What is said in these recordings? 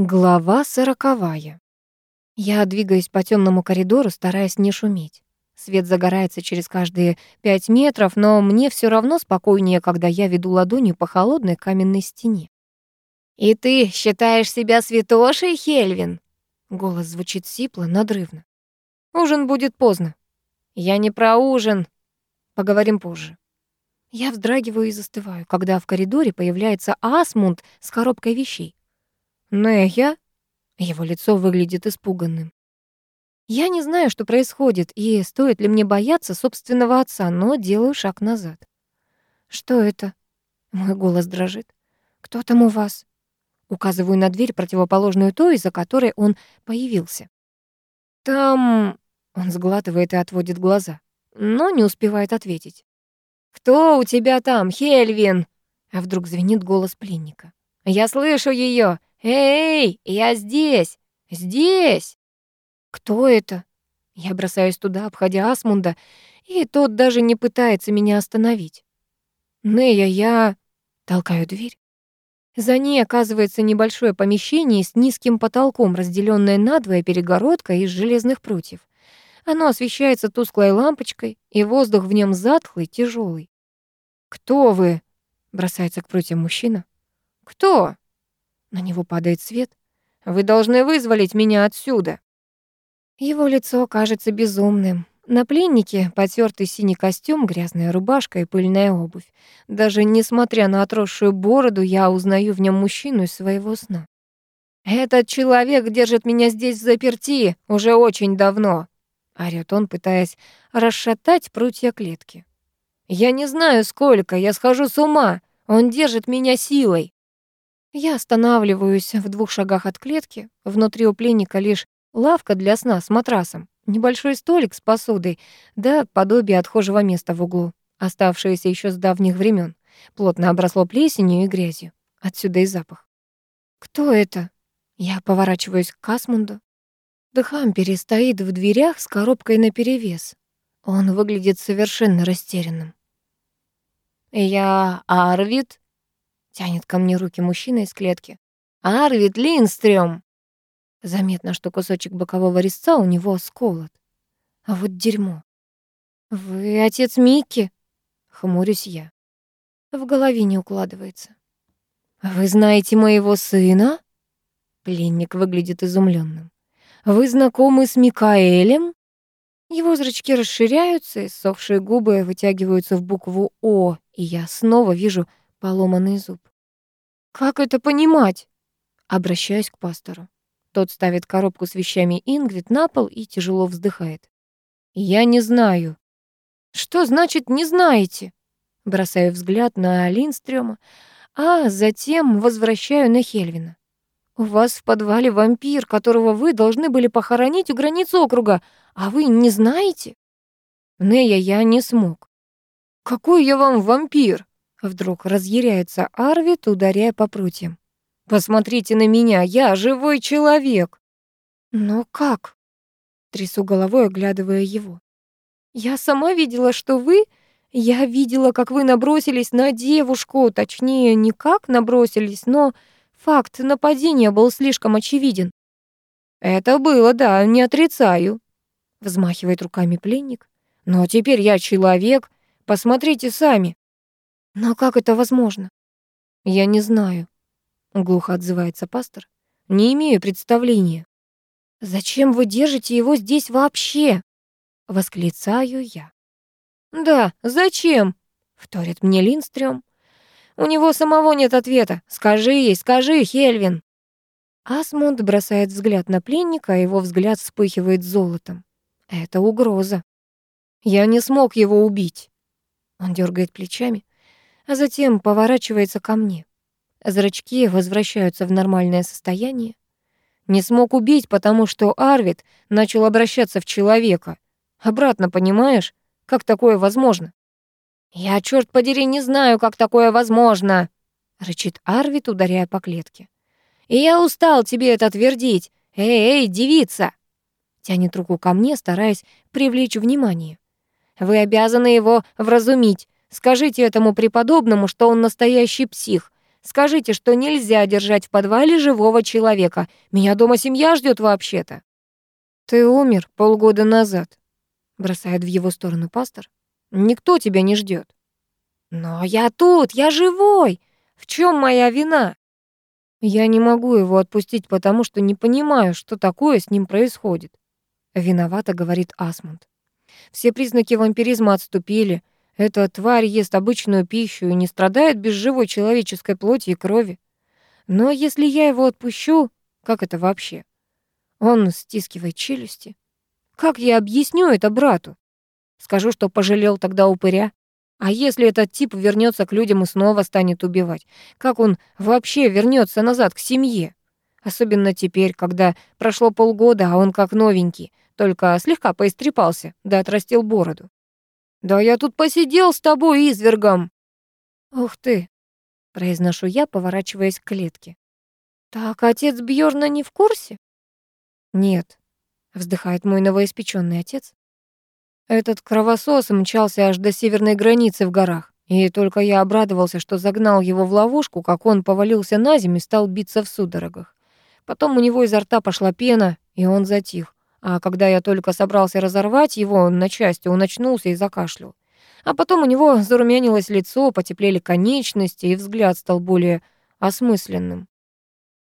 Глава сороковая. Я двигаюсь по темному коридору, стараясь не шуметь. Свет загорается через каждые пять метров, но мне все равно спокойнее, когда я веду ладонью по холодной каменной стене. «И ты считаешь себя святошей, Хельвин?» Голос звучит сипло, надрывно. «Ужин будет поздно». «Я не про ужин. Поговорим позже». Я вздрагиваю и застываю, когда в коридоре появляется Асмунд с коробкой вещей. «Нея?» Его лицо выглядит испуганным. Я не знаю, что происходит, и стоит ли мне бояться собственного отца, но делаю шаг назад. «Что это?» Мой голос дрожит. «Кто там у вас?» Указываю на дверь, противоположную той, из-за которой он появился. «Там...» Он сглатывает и отводит глаза, но не успевает ответить. «Кто у тебя там, Хельвин?» А вдруг звенит голос пленника. «Я слышу ее. «Эй, я здесь! Здесь!» «Кто это?» Я бросаюсь туда, обходя Асмунда, и тот даже не пытается меня остановить. «Нея, я...» Толкаю дверь. За ней оказывается небольшое помещение с низким потолком, разделенное надвое перегородкой из железных прутьев. Оно освещается тусклой лампочкой, и воздух в нем затхлый, тяжелый. «Кто вы?» — бросается к прутьям мужчина. «Кто?» На него падает свет. «Вы должны вызволить меня отсюда!» Его лицо кажется безумным. На пленнике потертый синий костюм, грязная рубашка и пыльная обувь. Даже несмотря на отросшую бороду, я узнаю в нем мужчину из своего сна. «Этот человек держит меня здесь в заперти уже очень давно», — орёт он, пытаясь расшатать прутья клетки. «Я не знаю, сколько, я схожу с ума. Он держит меня силой». Я останавливаюсь в двух шагах от клетки. Внутри у пленника лишь лавка для сна с матрасом, небольшой столик с посудой, да подобие отхожего места в углу, оставшееся еще с давних времен. Плотно обросло плесенью и грязью. Отсюда и запах. «Кто это?» Я поворачиваюсь к Касмунду. Дхампери стоит в дверях с коробкой наперевес. Он выглядит совершенно растерянным. «Я Арвид», Тянет ко мне руки мужчина из клетки. «Арвид Линстрём!» Заметно, что кусочек бокового резца у него сколот. А вот дерьмо. «Вы отец Микки?» — хмурюсь я. В голове не укладывается. «Вы знаете моего сына?» Пленник выглядит изумленным. «Вы знакомы с Микаэлем?» Его зрачки расширяются, иссохшие губы вытягиваются в букву «О», и я снова вижу поломанный зуб. «Как это понимать?» Обращаюсь к пастору. Тот ставит коробку с вещами Ингрид на пол и тяжело вздыхает. «Я не знаю». «Что значит «не знаете»?» Бросаю взгляд на Линстрёма, а затем возвращаю на Хельвина. «У вас в подвале вампир, которого вы должны были похоронить у границ округа, а вы не знаете?» «Нея, я не смог». «Какой я вам вампир?» Вдруг разъяряется Арвид, ударяя по прутьям. «Посмотрите на меня, я живой человек!» «Но как?» Трясу головой, оглядывая его. «Я сама видела, что вы... Я видела, как вы набросились на девушку, точнее, не как набросились, но факт нападения был слишком очевиден». «Это было, да, не отрицаю», — взмахивает руками пленник. «Но теперь я человек, посмотрите сами». Но как это возможно? Я не знаю, глухо отзывается пастор. Не имею представления. Зачем вы держите его здесь вообще? восклицаю я. Да, зачем? вторит мне Линстрём. У него самого нет ответа. Скажи ей, скажи, Хельвин. Асмунд бросает взгляд на пленника, а его взгляд вспыхивает золотом. Это угроза. Я не смог его убить. Он дергает плечами а затем поворачивается ко мне. Зрачки возвращаются в нормальное состояние. Не смог убить, потому что Арвид начал обращаться в человека. Обратно, понимаешь? Как такое возможно? «Я, черт подери, не знаю, как такое возможно!» — рычит Арвид, ударяя по клетке. «И я устал тебе это твердить! Эй, эй, девица!» Тянет руку ко мне, стараясь привлечь внимание. «Вы обязаны его вразумить. Скажите этому преподобному, что он настоящий псих. Скажите, что нельзя держать в подвале живого человека. Меня дома семья ждет вообще-то». «Ты умер полгода назад», — бросает в его сторону пастор. «Никто тебя не ждет. «Но я тут, я живой! В чем моя вина?» «Я не могу его отпустить, потому что не понимаю, что такое с ним происходит», — виновато говорит Асмунд. «Все признаки вампиризма отступили. Эта тварь ест обычную пищу и не страдает без живой человеческой плоти и крови. Но если я его отпущу, как это вообще? Он стискивает челюсти. Как я объясню это брату? Скажу, что пожалел тогда упыря? А если этот тип вернется к людям и снова станет убивать? Как он вообще вернется назад к семье? Особенно теперь, когда прошло полгода, а он как новенький, только слегка поистрепался, да отрастил бороду. «Да я тут посидел с тобой, извергом!» «Ух ты!» — произношу я, поворачиваясь к клетке. «Так отец Бьорна не в курсе?» «Нет», — вздыхает мой новоиспеченный отец. Этот кровосос мчался аж до северной границы в горах. И только я обрадовался, что загнал его в ловушку, как он повалился на землю и стал биться в судорогах. Потом у него изо рта пошла пена, и он затих. А когда я только собрался разорвать его на части, он очнулся и закашлял. А потом у него зарумянилось лицо, потеплели конечности, и взгляд стал более осмысленным.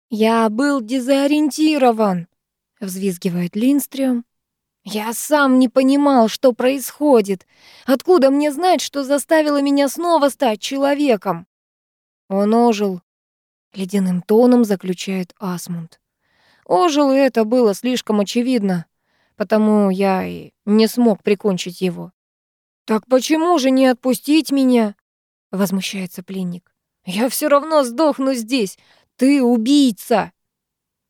«Я был дезориентирован», — взвизгивает Линстрём. Я сам не понимал, что происходит. Откуда мне знать, что заставило меня снова стать человеком? Он ожил. Ледяным тоном заключает Асмунд. Ожил, и это было слишком очевидно, потому я и не смог прикончить его. «Так почему же не отпустить меня?» — возмущается пленник. «Я все равно сдохну здесь. Ты убийца!»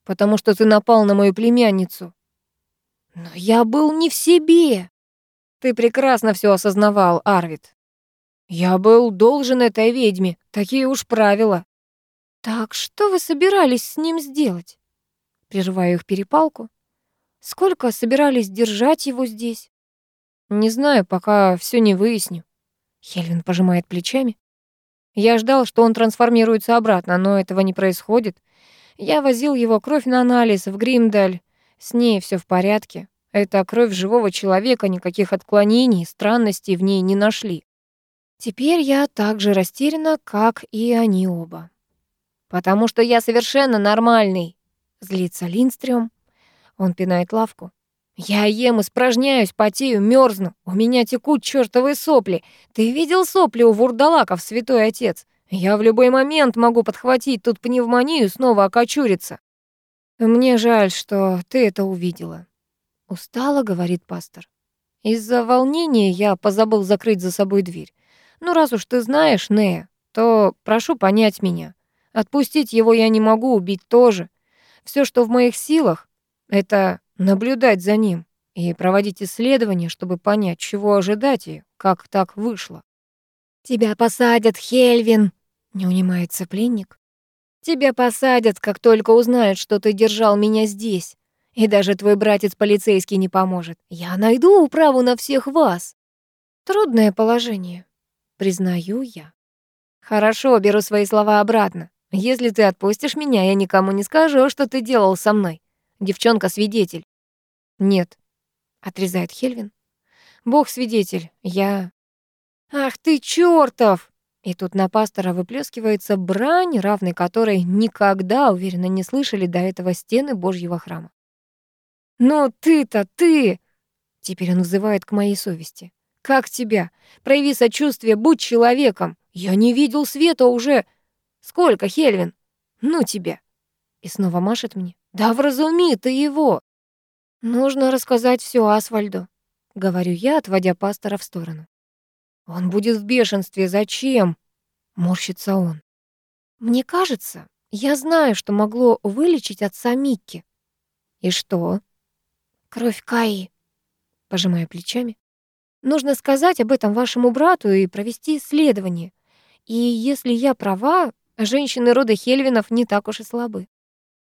«Потому что ты напал на мою племянницу», но я был не в себе. Ты прекрасно все осознавал, Арвид. Я был должен этой ведьме, такие уж правила. Так что вы собирались с ним сделать? Прерываю их перепалку. Сколько собирались держать его здесь? Не знаю, пока все не выясню. Хельвин пожимает плечами. Я ждал, что он трансформируется обратно, но этого не происходит. Я возил его кровь на анализ в Гримдаль. С ней все в порядке. Это кровь живого человека, никаких отклонений, странностей в ней не нашли. Теперь я так же растеряна, как и они оба. «Потому что я совершенно нормальный», — злится Линстрём. Он пинает лавку. «Я ем, испражняюсь, потею, мерзну. У меня текут чертовы сопли. Ты видел сопли у вурдалаков, святой отец? Я в любой момент могу подхватить тут пневмонию и снова окочуриться. Мне жаль, что ты это увидела. Устало, говорит пастор. Из-за волнения я позабыл закрыть за собой дверь. Ну, раз уж ты знаешь, Нея, то прошу понять меня. Отпустить его я не могу, убить тоже. Все, что в моих силах, это наблюдать за ним и проводить исследования, чтобы понять, чего ожидать и как так вышло. «Тебя посадят, Хельвин!» — не унимается пленник. Тебя посадят, как только узнают, что ты держал меня здесь. И даже твой братец полицейский не поможет. Я найду управу на всех вас. Трудное положение, признаю я. Хорошо, беру свои слова обратно. Если ты отпустишь меня, я никому не скажу, что ты делал со мной. Девчонка свидетель. Нет, отрезает Хельвин. Бог свидетель. Я Ах ты чёртов! И тут на пастора выплескивается брань, равной которой никогда, уверенно, не слышали до этого стены Божьего храма. «Ну ты-то, ты!» Теперь он взывает к моей совести. «Как тебя? Прояви сочувствие, будь человеком! Я не видел света уже! Сколько, Хельвин? Ну тебя!» И снова машет мне. «Да вразуми ты его!» «Нужно рассказать все Асвальду», — говорю я, отводя пастора в сторону. «Он будет в бешенстве. Зачем?» — морщится он. «Мне кажется, я знаю, что могло вылечить отца Микки». «И что?» «Кровь Каи», — пожимая плечами. «Нужно сказать об этом вашему брату и провести исследование. И если я права, женщины рода Хельвинов не так уж и слабы».